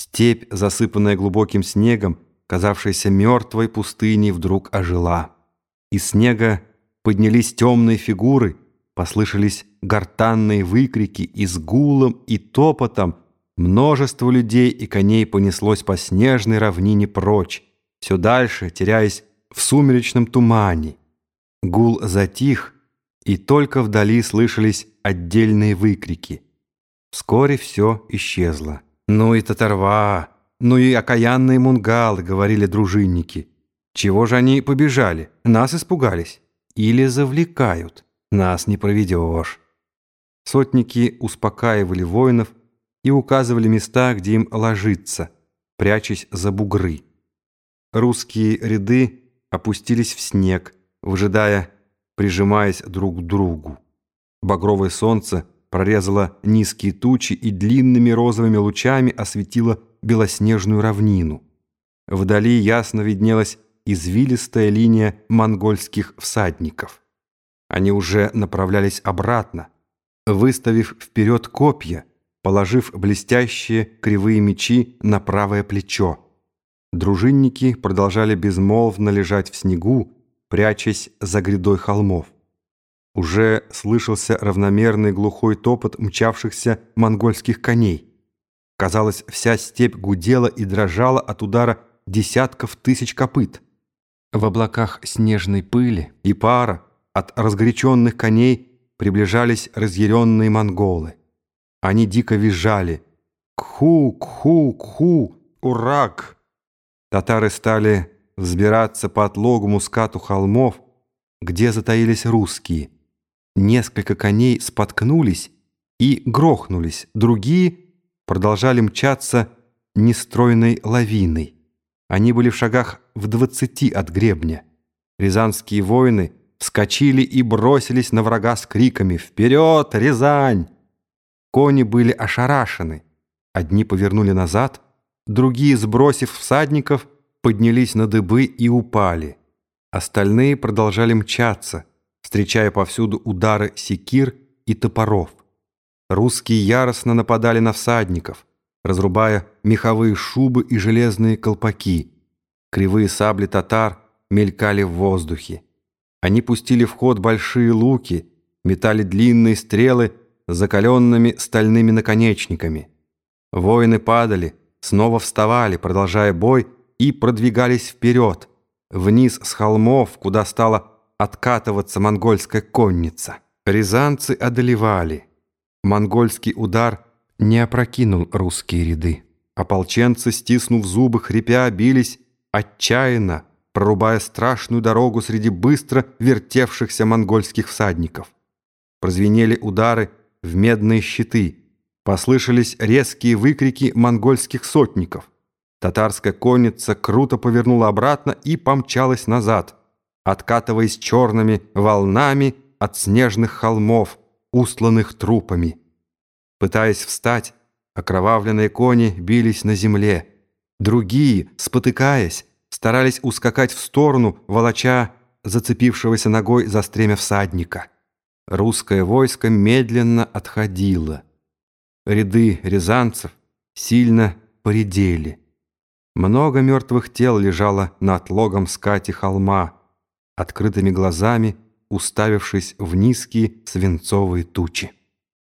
Степь, засыпанная глубоким снегом, казавшаяся мертвой пустыней, вдруг ожила. Из снега поднялись темные фигуры, послышались гортанные выкрики, и с гулом и топотом множество людей и коней понеслось по снежной равнине прочь, все дальше, теряясь в сумеречном тумане. Гул затих, и только вдали слышались отдельные выкрики. Вскоре все исчезло. «Ну и татарва, ну и окаянные мунгалы», — говорили дружинники. «Чего же они побежали? Нас испугались. Или завлекают. Нас не проведешь». Сотники успокаивали воинов и указывали места, где им ложиться, прячась за бугры. Русские ряды опустились в снег, выжидая, прижимаясь друг к другу. Багровое солнце прорезало низкие тучи и длинными розовыми лучами осветило белоснежную равнину. Вдали ясно виднелась извилистая линия монгольских всадников. Они уже направлялись обратно, выставив вперед копья, положив блестящие кривые мечи на правое плечо. Дружинники продолжали безмолвно лежать в снегу, прячась за грядой холмов. Уже слышался равномерный глухой топот мчавшихся монгольских коней. Казалось, вся степь гудела и дрожала от удара десятков тысяч копыт. В облаках снежной пыли и пара от разгоряченных коней приближались разъяренные монголы. Они дико визжали «Кху, кху, кху, урак!» Татары стали взбираться по отлогому скату холмов, где затаились русские. Несколько коней споткнулись и грохнулись, другие продолжали мчаться нестройной лавиной. Они были в шагах в двадцати от гребня. Рязанские воины вскочили и бросились на врага с криками «Вперед, Рязань!». Кони были ошарашены. Одни повернули назад — Другие, сбросив всадников, поднялись на дыбы и упали. Остальные продолжали мчаться, встречая повсюду удары секир и топоров. Русские яростно нападали на всадников, разрубая меховые шубы и железные колпаки. Кривые сабли татар мелькали в воздухе. Они пустили в ход большие луки, метали длинные стрелы с закаленными стальными наконечниками. Воины падали, снова вставали, продолжая бой, и продвигались вперед, вниз с холмов, куда стала откатываться монгольская конница. Рязанцы одолевали. Монгольский удар не опрокинул русские ряды. Ополченцы, стиснув зубы, хрипя, бились отчаянно, прорубая страшную дорогу среди быстро вертевшихся монгольских всадников. Прозвенели удары в медные щиты — Послышались резкие выкрики монгольских сотников. Татарская конница круто повернула обратно и помчалась назад, откатываясь черными волнами от снежных холмов, устланных трупами. Пытаясь встать, окровавленные кони бились на земле. Другие, спотыкаясь, старались ускакать в сторону, волоча зацепившегося ногой за стремя всадника. Русское войско медленно отходило ряды рязанцев сильно поредели. Много мертвых тел лежало на отлогом скате холма, открытыми глазами уставившись в низкие свинцовые тучи.